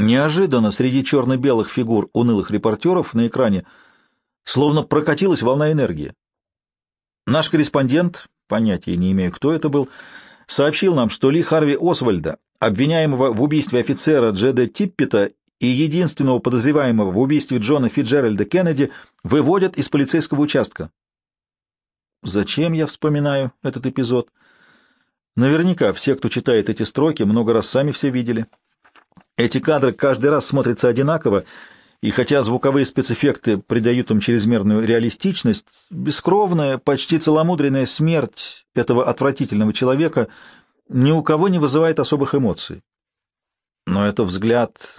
Неожиданно среди черно-белых фигур унылых репортеров на экране словно прокатилась волна энергии. Наш корреспондент, понятия не имею, кто это был, сообщил нам, что Ли Харви Освальда, обвиняемого в убийстве офицера Джеда Типпета и единственного подозреваемого в убийстве Джона Фиджеральда Кеннеди, выводят из полицейского участка. Зачем я вспоминаю этот эпизод? Наверняка все, кто читает эти строки, много раз сами все видели. Эти кадры каждый раз смотрятся одинаково, и хотя звуковые спецэффекты придают им чрезмерную реалистичность, бескровная, почти целомудренная смерть этого отвратительного человека ни у кого не вызывает особых эмоций. Но это взгляд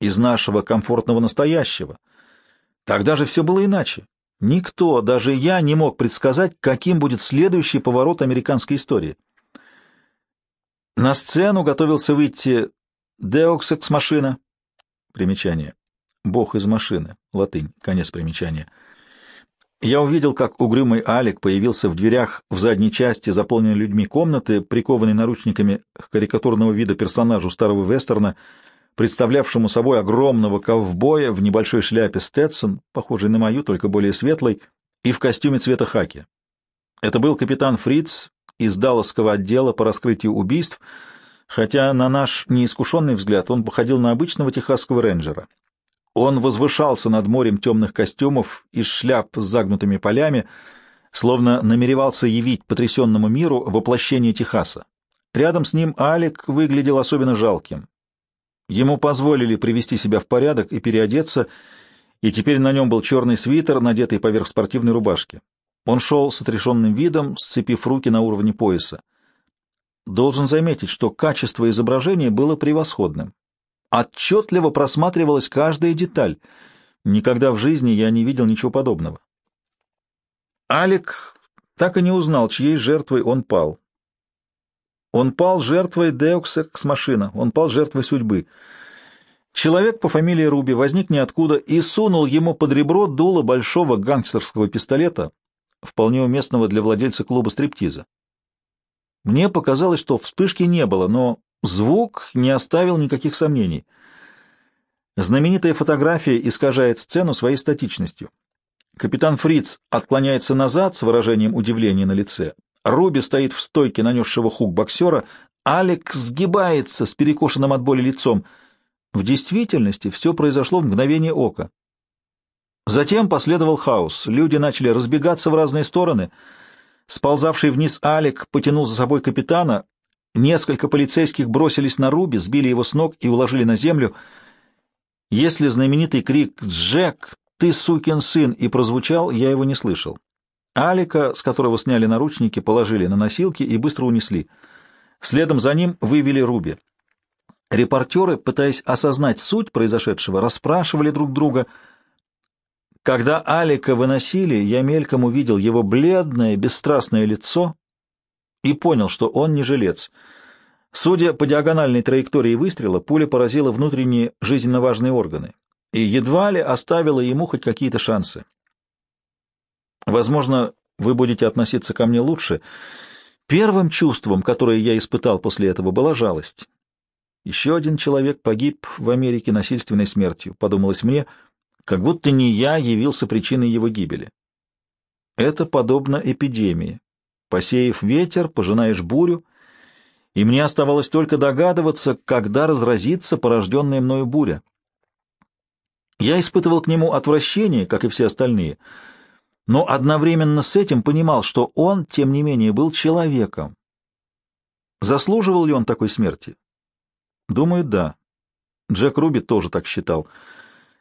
из нашего комфортного настоящего. Тогда же все было иначе. Никто, даже я, не мог предсказать, каким будет следующий поворот американской истории. На сцену готовился выйти Деоксекс-машина. Примечание. Бог из машины. Латынь. Конец примечания. Я увидел, как угрюмый Алик появился в дверях в задней части, заполненной людьми комнаты, прикованной наручниками к карикатурного вида персонажу старого вестерна, представлявшему собой огромного ковбоя в небольшой шляпе Стетсон, похожей на мою, только более светлой, и в костюме цвета хаки. Это был капитан Фриц из Далласского отдела по раскрытию убийств, хотя на наш неискушенный взгляд он походил на обычного техасского рейнджера. Он возвышался над морем темных костюмов и шляп с загнутыми полями, словно намеревался явить потрясенному миру воплощение Техаса. Рядом с ним Алик выглядел особенно жалким. Ему позволили привести себя в порядок и переодеться, и теперь на нем был черный свитер, надетый поверх спортивной рубашки. Он шел с отрешенным видом, сцепив руки на уровне пояса. Должен заметить, что качество изображения было превосходным. Отчетливо просматривалась каждая деталь. Никогда в жизни я не видел ничего подобного. Алик так и не узнал, чьей жертвой он пал. Он пал жертвой Деоксекс-машина, он пал жертвой судьбы. Человек по фамилии Руби возник ниоткуда и сунул ему под ребро дуло большого гангстерского пистолета, вполне уместного для владельца клуба стриптиза. Мне показалось, что вспышки не было, но звук не оставил никаких сомнений. Знаменитая фотография искажает сцену своей статичностью. Капитан Фриц отклоняется назад с выражением удивления на лице, Руби стоит в стойке нанесшего хук боксера, Алекс сгибается с перекошенным от боли лицом. В действительности все произошло в мгновение ока. Затем последовал хаос. Люди начали разбегаться в разные стороны. Сползавший вниз Алек потянул за собой капитана. Несколько полицейских бросились на Руби, сбили его с ног и уложили на землю. Если знаменитый крик «Джек, ты сукин сын!» и прозвучал, я его не слышал. Алика, с которого сняли наручники, положили на носилки и быстро унесли. Следом за ним вывели Руби. Репортеры, пытаясь осознать суть произошедшего, расспрашивали друг друга. Когда Алика выносили, я мельком увидел его бледное, бесстрастное лицо и понял, что он не жилец. Судя по диагональной траектории выстрела, пуля поразила внутренние жизненно важные органы и едва ли оставила ему хоть какие-то шансы. Возможно, вы будете относиться ко мне лучше. Первым чувством, которое я испытал после этого, была жалость. Еще один человек погиб в Америке насильственной смертью, подумалось мне, как будто не я явился причиной его гибели. Это подобно эпидемии. Посеяв ветер, пожинаешь бурю, и мне оставалось только догадываться, когда разразится порожденная мною буря. Я испытывал к нему отвращение, как и все остальные — но одновременно с этим понимал, что он, тем не менее, был человеком. Заслуживал ли он такой смерти? Думаю, да. Джек Руби тоже так считал.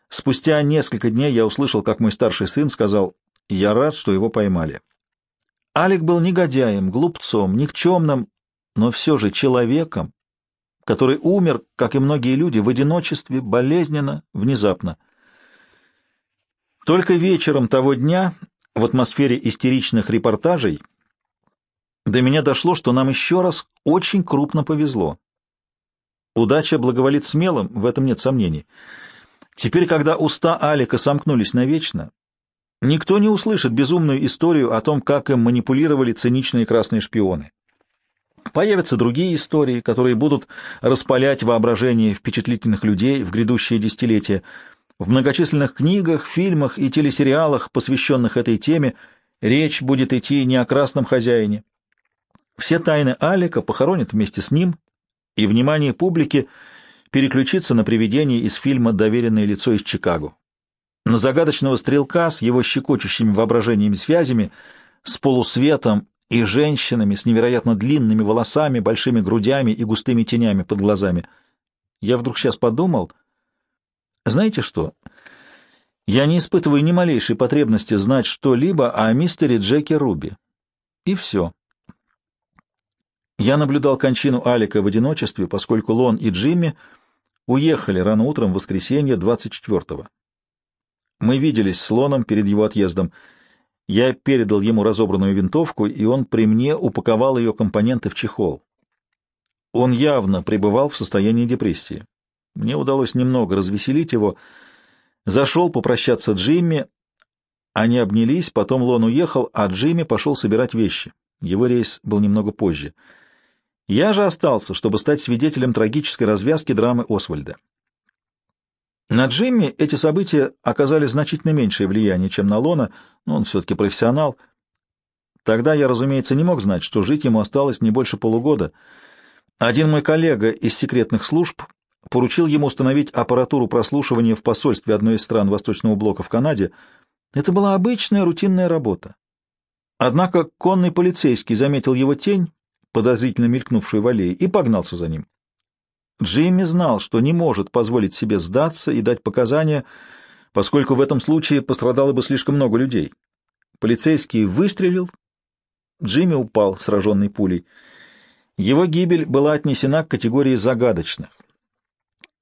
Спустя несколько дней я услышал, как мой старший сын сказал, «Я рад, что его поймали». Алик был негодяем, глупцом, никчемным, но все же человеком, который умер, как и многие люди, в одиночестве, болезненно, внезапно. Только вечером того дня в атмосфере истеричных репортажей до меня дошло, что нам еще раз очень крупно повезло. Удача благоволит смелым, в этом нет сомнений. Теперь, когда уста Алика сомкнулись навечно, никто не услышит безумную историю о том, как им манипулировали циничные красные шпионы. Появятся другие истории, которые будут распалять воображение впечатлительных людей в грядущие десятилетия. В многочисленных книгах, фильмах и телесериалах, посвященных этой теме, речь будет идти не о красном хозяине. Все тайны Алика похоронят вместе с ним, и внимание публики переключится на привидение из фильма «Доверенное лицо из Чикаго». На загадочного стрелка с его щекочущими воображениями связями, с полусветом и женщинами с невероятно длинными волосами, большими грудями и густыми тенями под глазами. Я вдруг сейчас подумал, знаете что? Я не испытываю ни малейшей потребности знать что-либо о мистере Джеке Руби. И все. Я наблюдал кончину Алика в одиночестве, поскольку Лон и Джимми уехали рано утром в воскресенье 24-го. Мы виделись с Лоном перед его отъездом — я передал ему разобранную винтовку, и он при мне упаковал ее компоненты в чехол. Он явно пребывал в состоянии депрессии. Мне удалось немного развеселить его. Зашел попрощаться Джимми. Они обнялись, потом Лон уехал, а Джимми пошел собирать вещи. Его рейс был немного позже. Я же остался, чтобы стать свидетелем трагической развязки драмы Освальда. На Джимми эти события оказали значительно меньшее влияние, чем на Лона, но он все-таки профессионал. Тогда я, разумеется, не мог знать, что жить ему осталось не больше полугода. Один мой коллега из секретных служб поручил ему установить аппаратуру прослушивания в посольстве одной из стран Восточного блока в Канаде. Это была обычная рутинная работа. Однако конный полицейский заметил его тень, подозрительно мелькнувшую в аллее, и погнался за ним. Джимми знал, что не может позволить себе сдаться и дать показания, поскольку в этом случае пострадало бы слишком много людей. Полицейский выстрелил, Джимми упал, сраженный пулей. Его гибель была отнесена к категории загадочных.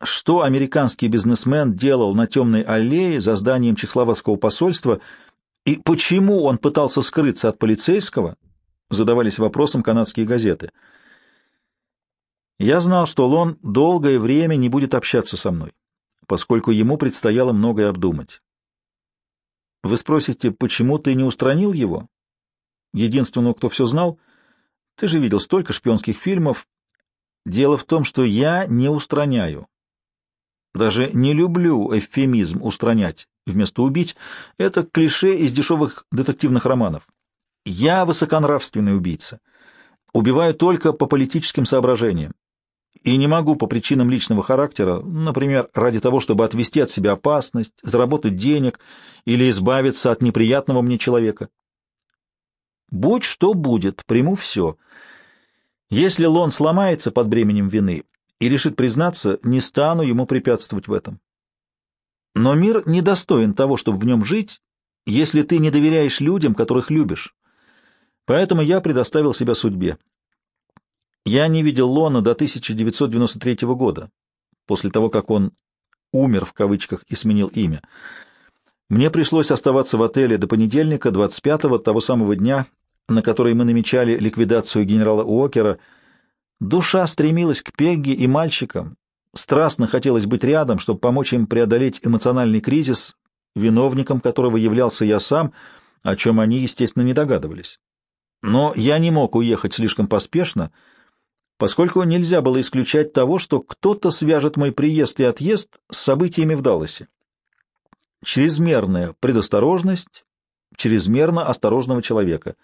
Что американский бизнесмен делал на темной аллее за зданием чехословацкого посольства и почему он пытался скрыться от полицейского, задавались вопросом канадские газеты — я знал, что Лон долгое время не будет общаться со мной, поскольку ему предстояло многое обдумать. Вы спросите, почему ты не устранил его? Единственного, кто все знал? Ты же видел столько шпионских фильмов. Дело в том, что я не устраняю. Даже не люблю эвфемизм «устранять» вместо «убить». Это клише из дешевых детективных романов. Я высоконравственный убийца. Убиваю только по политическим соображениям и не могу по причинам личного характера, например, ради того, чтобы отвести от себя опасность, заработать денег или избавиться от неприятного мне человека. Будь что будет, приму все. Если Лон сломается под бременем вины и решит признаться, не стану ему препятствовать в этом. Но мир недостоин того, чтобы в нем жить, если ты не доверяешь людям, которых любишь. Поэтому я предоставил себя судьбе. Я не видел Лона до 1993 года, после того, как он «умер» в кавычках и сменил имя. Мне пришлось оставаться в отеле до понедельника, 25-го, того самого дня, на который мы намечали ликвидацию генерала Уокера. Душа стремилась к Пегги и мальчикам. Страстно хотелось быть рядом, чтобы помочь им преодолеть эмоциональный кризис, виновником которого являлся я сам, о чем они, естественно, не догадывались. Но я не мог уехать слишком поспешно — поскольку нельзя было исключать того, что кто-то свяжет мой приезд и отъезд с событиями в Далласе. Чрезмерная предосторожность чрезмерно осторожного человека.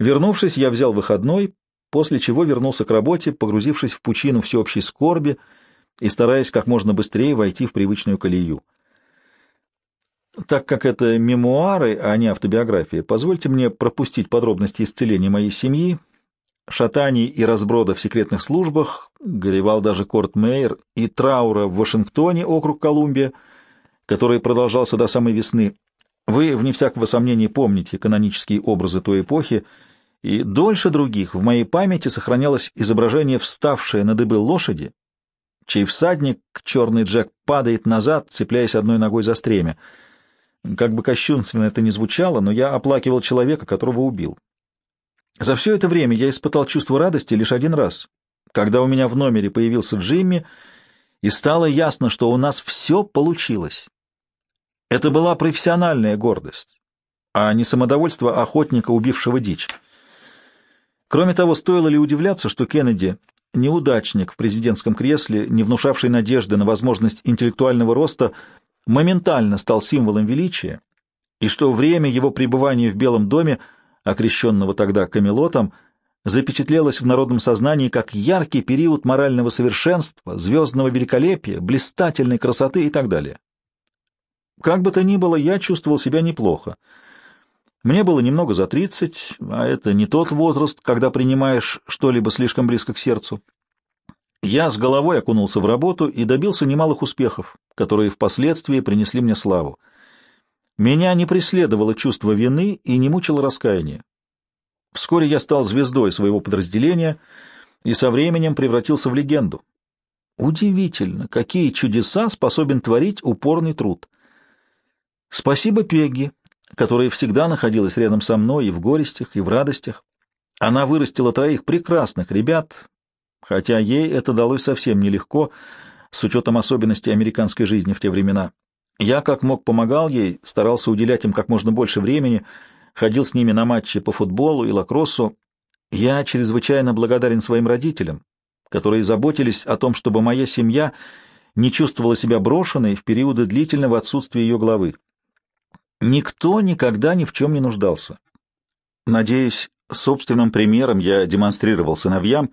Вернувшись, я взял выходной, после чего вернулся к работе, погрузившись в пучину всеобщей скорби и стараясь как можно быстрее войти в привычную колею. Так как это мемуары, а не автобиография, позвольте мне пропустить подробности исцеления моей семьи, шатаний и разброда в секретных службах, горевал даже Корт Мейер, и траура в Вашингтоне, округ Колумбия, который продолжался до самой весны. Вы, вне всякого сомнения, помните канонические образы той эпохи, и дольше других в моей памяти сохранялось изображение вставшей на дыбы лошади, чей всадник, черный Джек, падает назад, цепляясь одной ногой за стремя. Как бы кощунственно это ни звучало, но я оплакивал человека, которого убил. За все это время я испытал чувство радости лишь один раз, когда у меня в номере появился Джимми, и стало ясно, что у нас все получилось. Это была профессиональная гордость, а не самодовольство охотника, убившего дичь. Кроме того, стоило ли удивляться, что Кеннеди, неудачник в президентском кресле, не внушавший надежды на возможность интеллектуального роста, моментально стал символом величия, и что время его пребывания в Белом доме, окрещенного тогда Камелотом, запечатлелось в народном сознании как яркий период морального совершенства, звездного великолепия, блистательной красоты и так далее. Как бы то ни было, я чувствовал себя неплохо. Мне было немного за тридцать, а это не тот возраст, когда принимаешь что-либо слишком близко к сердцу. Я с головой окунулся в работу и добился немалых успехов, которые впоследствии принесли мне славу. Меня не преследовало чувство вины и не мучило раскаяние. Вскоре я стал звездой своего подразделения и со временем превратился в легенду. Удивительно, какие чудеса способен творить упорный труд. Спасибо Пегги, которая всегда находилась рядом со мной и в горестях, и в радостях. Она вырастила троих прекрасных ребят, хотя ей это далось совсем нелегко, с учетом особенностей американской жизни в те времена. Я как мог помогал ей, старался уделять им как можно больше времени, ходил с ними на матчи по футболу и лакроссу. Я чрезвычайно благодарен своим родителям, которые заботились о том, чтобы моя семья не чувствовала себя брошенной в периоды длительного отсутствия ее главы. Никто никогда ни в чем не нуждался. Надеюсь, собственным примером я демонстрировал сыновьям,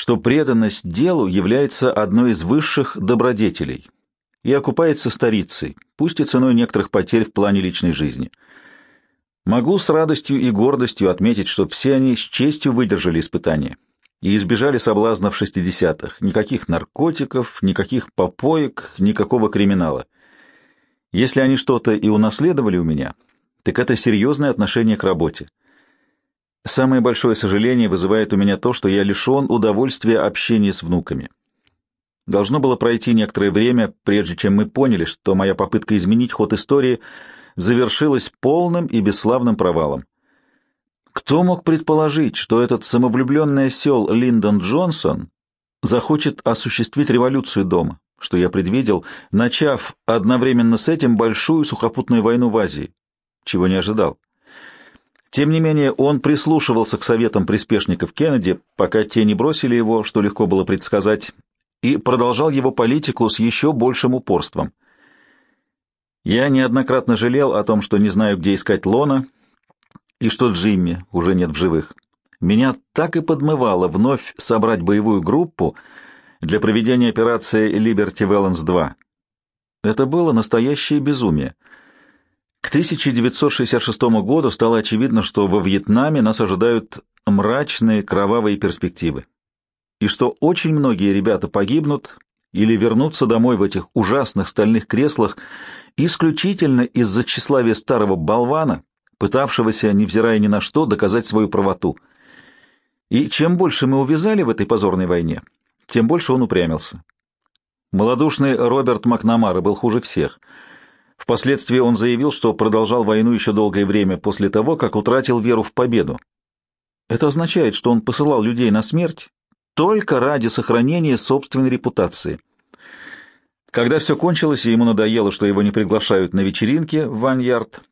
что преданность делу является одной из высших добродетелей и окупается старицей, пусть и ценой некоторых потерь в плане личной жизни. Могу с радостью и гордостью отметить, что все они с честью выдержали испытания и избежали соблазнов шестидесятых, никаких наркотиков, никаких попоек, никакого криминала. Если они что-то и унаследовали у меня, так это серьезное отношение к работе. Самое большое сожаление вызывает у меня то, что я лишен удовольствия общения с внуками. Должно было пройти некоторое время, прежде чем мы поняли, что моя попытка изменить ход истории завершилась полным и бесславным провалом. Кто мог предположить, что этот самовлюбленный осел Линдон Джонсон захочет осуществить революцию дома? что я предвидел, начав одновременно с этим большую сухопутную войну в Азии, чего не ожидал. Тем не менее, он прислушивался к советам приспешников Кеннеди, пока те не бросили его, что легко было предсказать, и продолжал его политику с еще большим упорством. Я неоднократно жалел о том, что не знаю, где искать Лона, и что Джимми уже нет в живых. Меня так и подмывало вновь собрать боевую группу, для проведения операции Liberty Valance 2. Это было настоящее безумие. К 1966 году стало очевидно, что во Вьетнаме нас ожидают мрачные кровавые перспективы, и что очень многие ребята погибнут или вернутся домой в этих ужасных стальных креслах исключительно из-за тщеславия старого болвана, пытавшегося, невзирая ни на что, доказать свою правоту. И чем больше мы увязали в этой позорной войне, тем больше он упрямился. Молодушный Роберт Макнамара был хуже всех. Впоследствии он заявил, что продолжал войну еще долгое время после того, как утратил веру в победу. Это означает, что он посылал людей на смерть только ради сохранения собственной репутации. Когда все кончилось, и ему надоело, что его не приглашают на вечеринки в Ваньярд,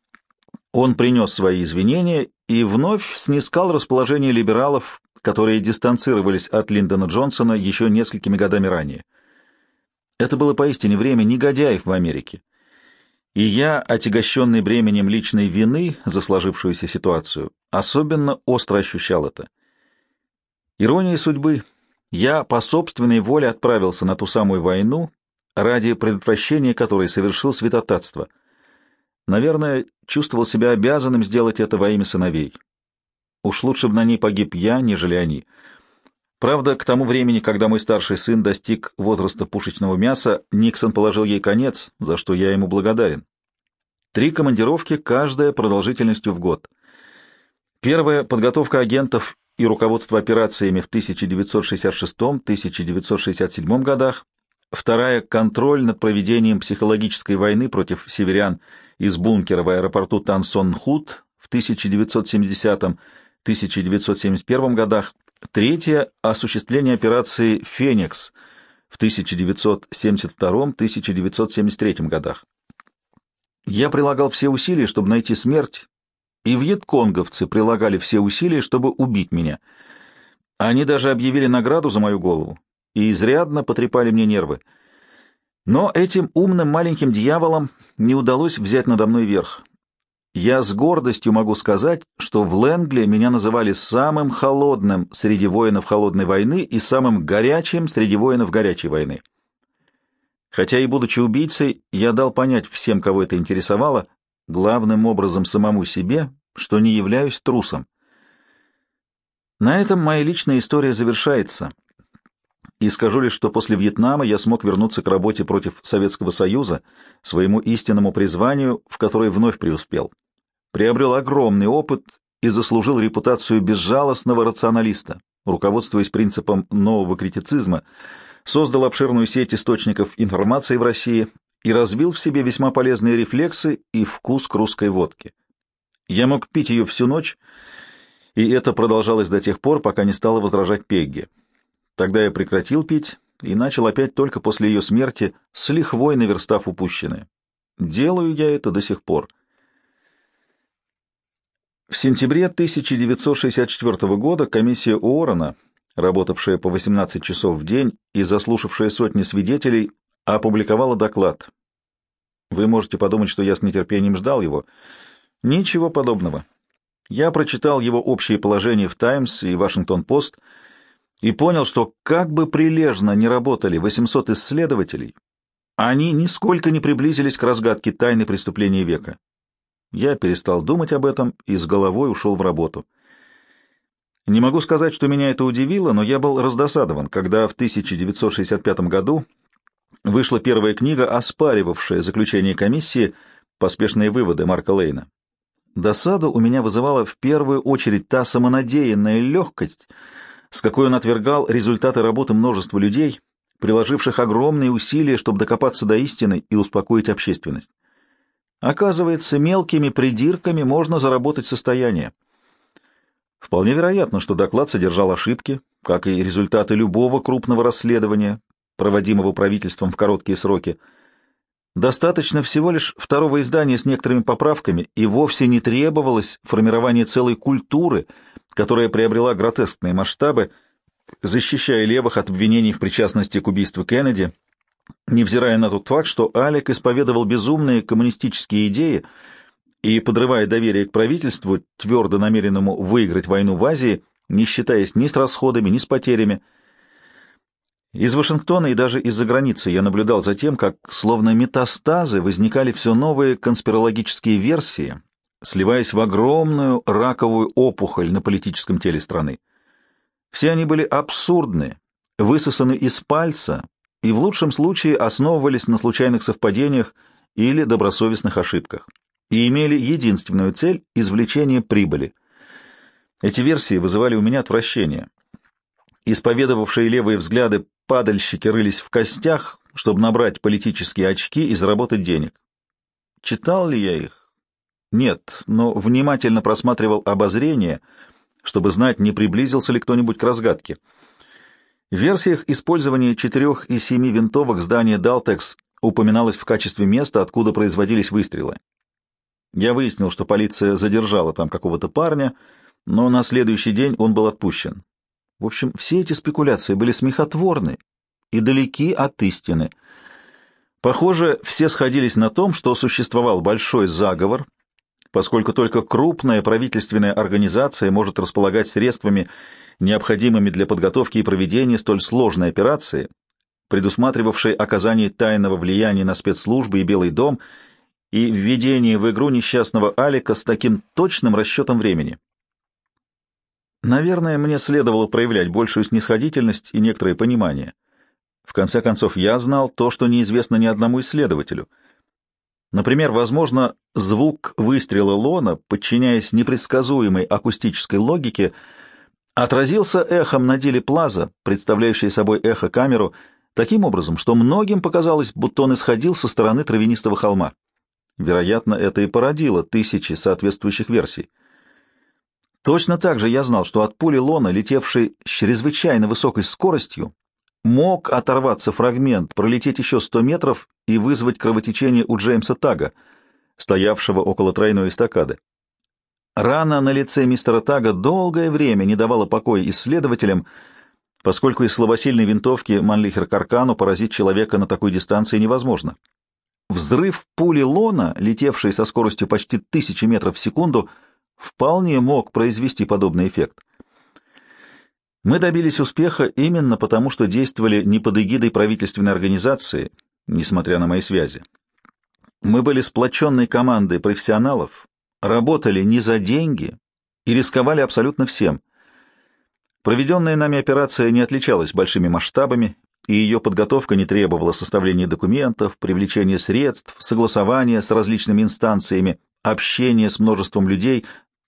он принес свои извинения и вновь снискал расположение либералов, которые дистанцировались от Линдона Джонсона еще несколькими годами ранее. Это было поистине время негодяев в Америке. И я, отягощенный бременем личной вины за сложившуюся ситуацию, особенно остро ощущал это. Ирония судьбы. Я по собственной воле отправился на ту самую войну, ради предотвращения которой совершил святотатство. Наверное, чувствовал себя обязанным сделать это во имя сыновей. Уж лучше бы на ней погиб я, нежели они. Правда, к тому времени, когда мой старший сын достиг возраста пушечного мяса, Никсон положил ей конец, за что я ему благодарен. Три командировки, каждая продолжительностью в год. Первая — подготовка агентов и руководство операциями в 1966-1967 годах. Вторая — контроль над проведением психологической войны против северян из бункера в аэропорту Тансон-Худ в 1970 году 1971 годах, третье — осуществление операции «Феникс» в 1972-1973 годах. Я прилагал все усилия, чтобы найти смерть, и вьетконговцы прилагали все усилия, чтобы убить меня. Они даже объявили награду за мою голову и изрядно потрепали мне нервы. Но этим умным маленьким дьяволам не удалось взять надо мной верх. Я с гордостью могу сказать, что в Лэнгли меня называли самым холодным среди воинов холодной войны и самым горячим среди воинов горячей войны. Хотя и будучи убийцей, я дал понять всем, кого это интересовало, главным образом самому себе, что не являюсь трусом. На этом моя личная история завершается. И скажу лишь, что после Вьетнама я смог вернуться к работе против Советского Союза, своему истинному призванию, в которой вновь преуспел. Приобрел огромный опыт и заслужил репутацию безжалостного рационалиста, руководствуясь принципом нового критицизма, создал обширную сеть источников информации в России и развил в себе весьма полезные рефлексы и вкус к русской водке. Я мог пить ее всю ночь, и это продолжалось до тех пор, пока не стала возражать Пегги. Тогда я прекратил пить и начал опять только после ее смерти, с лихвой наверстав упущенное. Делаю я это до сих пор. В сентябре 1964 года комиссия Уоррена, работавшая по 18 часов в день и заслушавшая сотни свидетелей, опубликовала доклад. Вы можете подумать, что я с нетерпением ждал его. Ничего подобного. Я прочитал его общие положения в «Таймс» и «Вашингтон-Пост» и понял, что как бы прилежно не работали 800 исследователей, они нисколько не приблизились к разгадке тайны преступления века. Я перестал думать об этом и с головой ушел в работу. Не могу сказать, что меня это удивило, но я был раздосадован, когда в 1965 году вышла первая книга, оспаривавшая заключение комиссии «Поспешные выводы» Марка Лейна. Досаду у меня вызывала в первую очередь та самонадеянная легкость, с какой он отвергал результаты работы множества людей, приложивших огромные усилия, чтобы докопаться до истины и успокоить общественность. Оказывается, мелкими придирками можно заработать состояние. Вполне вероятно, что доклад содержал ошибки, как и результаты любого крупного расследования, проводимого правительством в короткие сроки. Достаточно всего лишь второго издания с некоторыми поправками, и вовсе не требовалось формирование целой культуры, которая приобрела гротескные масштабы, защищая левых от обвинений в причастности к убийству Кеннеди, невзирая на тот факт, что Алек исповедовал безумные коммунистические идеи и, подрывая доверие к правительству, твердо намеренному выиграть войну в Азии, не считаясь ни с расходами, ни с потерями, из Вашингтона и даже из-за границы я наблюдал за тем, как, словно метастазы, возникали все новые конспирологические версии, сливаясь в огромную раковую опухоль на политическом теле страны. Все они были абсурдны, высосаны из пальца и в лучшем случае основывались на случайных совпадениях или добросовестных ошибках и имели единственную цель — извлечение прибыли. Эти версии вызывали у меня отвращение. Исповедовавшие левые взгляды падальщики рылись в костях, чтобы набрать политические очки и заработать денег. Читал ли я их? Нет, но внимательно просматривал обозрение, чтобы знать, не приблизился ли кто-нибудь к разгадке. В версиях использования четырех и семи винтовок здания Далтекс упоминалось в качестве места, откуда производились выстрелы. Я выяснил, что полиция задержала там какого-то парня, но на следующий день он был отпущен. В общем, все эти спекуляции были смехотворны и далеки от истины. Похоже, все сходились на том, что существовал большой заговор, поскольку только крупная правительственная организация может располагать средствами, необходимыми для подготовки и проведения столь сложной операции, предусматривавшей оказание тайного влияния на спецслужбы и Белый дом и введение в игру несчастного Алика с таким точным расчетом времени. Наверное, мне следовало проявлять большую снисходительность и некоторое понимание. В конце концов, я знал то, что неизвестно ни одному исследователю. Например, возможно, звук выстрела Лона, подчиняясь непредсказуемой акустической логике, отразился эхом на деле Плаза, представляющей собой эхо-камеру, таким образом, что многим показалось, будто он исходил со стороны травянистого холма. Вероятно, это и породило тысячи соответствующих версий. Точно так же я знал, что от пули Лона, летевшей с чрезвычайно высокой скоростью, мог оторваться фрагмент, пролететь еще сто метров и вызвать кровотечение у Джеймса Тага, стоявшего около тройной эстакады. Рана на лице мистера Тага долгое время не давала покоя исследователям, поскольку из слабосильной винтовки Манлихер Каркану поразить человека на такой дистанции невозможно. Взрыв пули Лона, летевшей со скоростью почти тысячи метров в секунду, вполне мог произвести подобный эффект. Мы добились успеха именно потому, что действовали не под эгидой правительственной организации, несмотря на мои связи. Мы были сплоченной командой профессионалов, работали не за деньги и рисковали абсолютно всем. Проведенная нами операция не отличалась большими масштабами, и ее подготовка не требовала составления документов, привлечения средств, согласования с различными инстанциями, общения с множеством людей,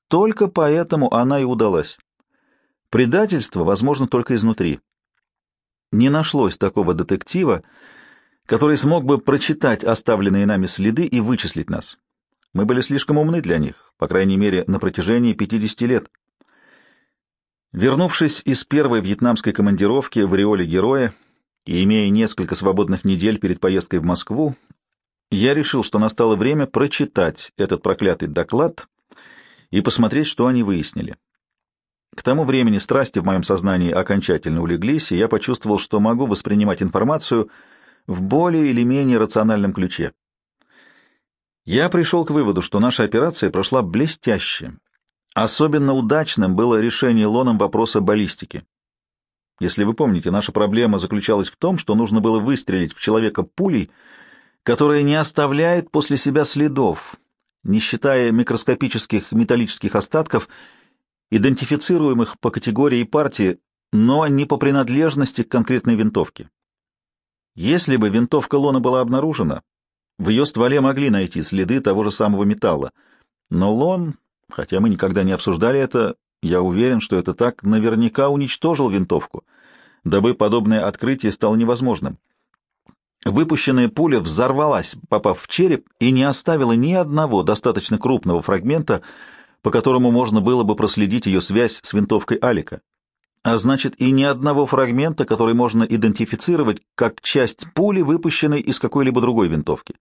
только поэтому она и удалась. Предательство возможно только изнутри. Не нашлось такого детектива, который смог бы прочитать оставленные нами следы и вычислить нас. Мы были слишком умны для них, по крайней мере, на протяжении 50 лет. Вернувшись из первой вьетнамской командировки в ореоле героя и имея несколько свободных недель перед поездкой в Москву, я решил, что настало время прочитать этот проклятый доклад и посмотреть, что они выяснили. К тому времени страсти в моем сознании окончательно улеглись, и я почувствовал, что могу воспринимать информацию в более или менее рациональном ключе. Я пришел к выводу, что наша операция прошла блестяще. Особенно удачным было решение Лоном вопроса баллистики. Если вы помните, наша проблема заключалась в том, что нужно было выстрелить в человека пулей, которая не оставляет после себя следов, не считая микроскопических металлических остатков, идентифицируемых по категории партии, но не по принадлежности к конкретной винтовке. Если бы винтовка Лона была обнаружена, в ее стволе могли найти следы того же самого металла. Но Лон, хотя мы никогда не обсуждали это, я уверен, что это так, наверняка уничтожил винтовку, дабы подобное открытие стало невозможным. Выпущенная пуля взорвалась, попав в череп, и не оставила ни одного достаточно крупного фрагмента, по которому можно было бы проследить ее связь с винтовкой Алика а значит и ни одного фрагмента, который можно идентифицировать как часть пули, выпущенной из какой-либо другой винтовки.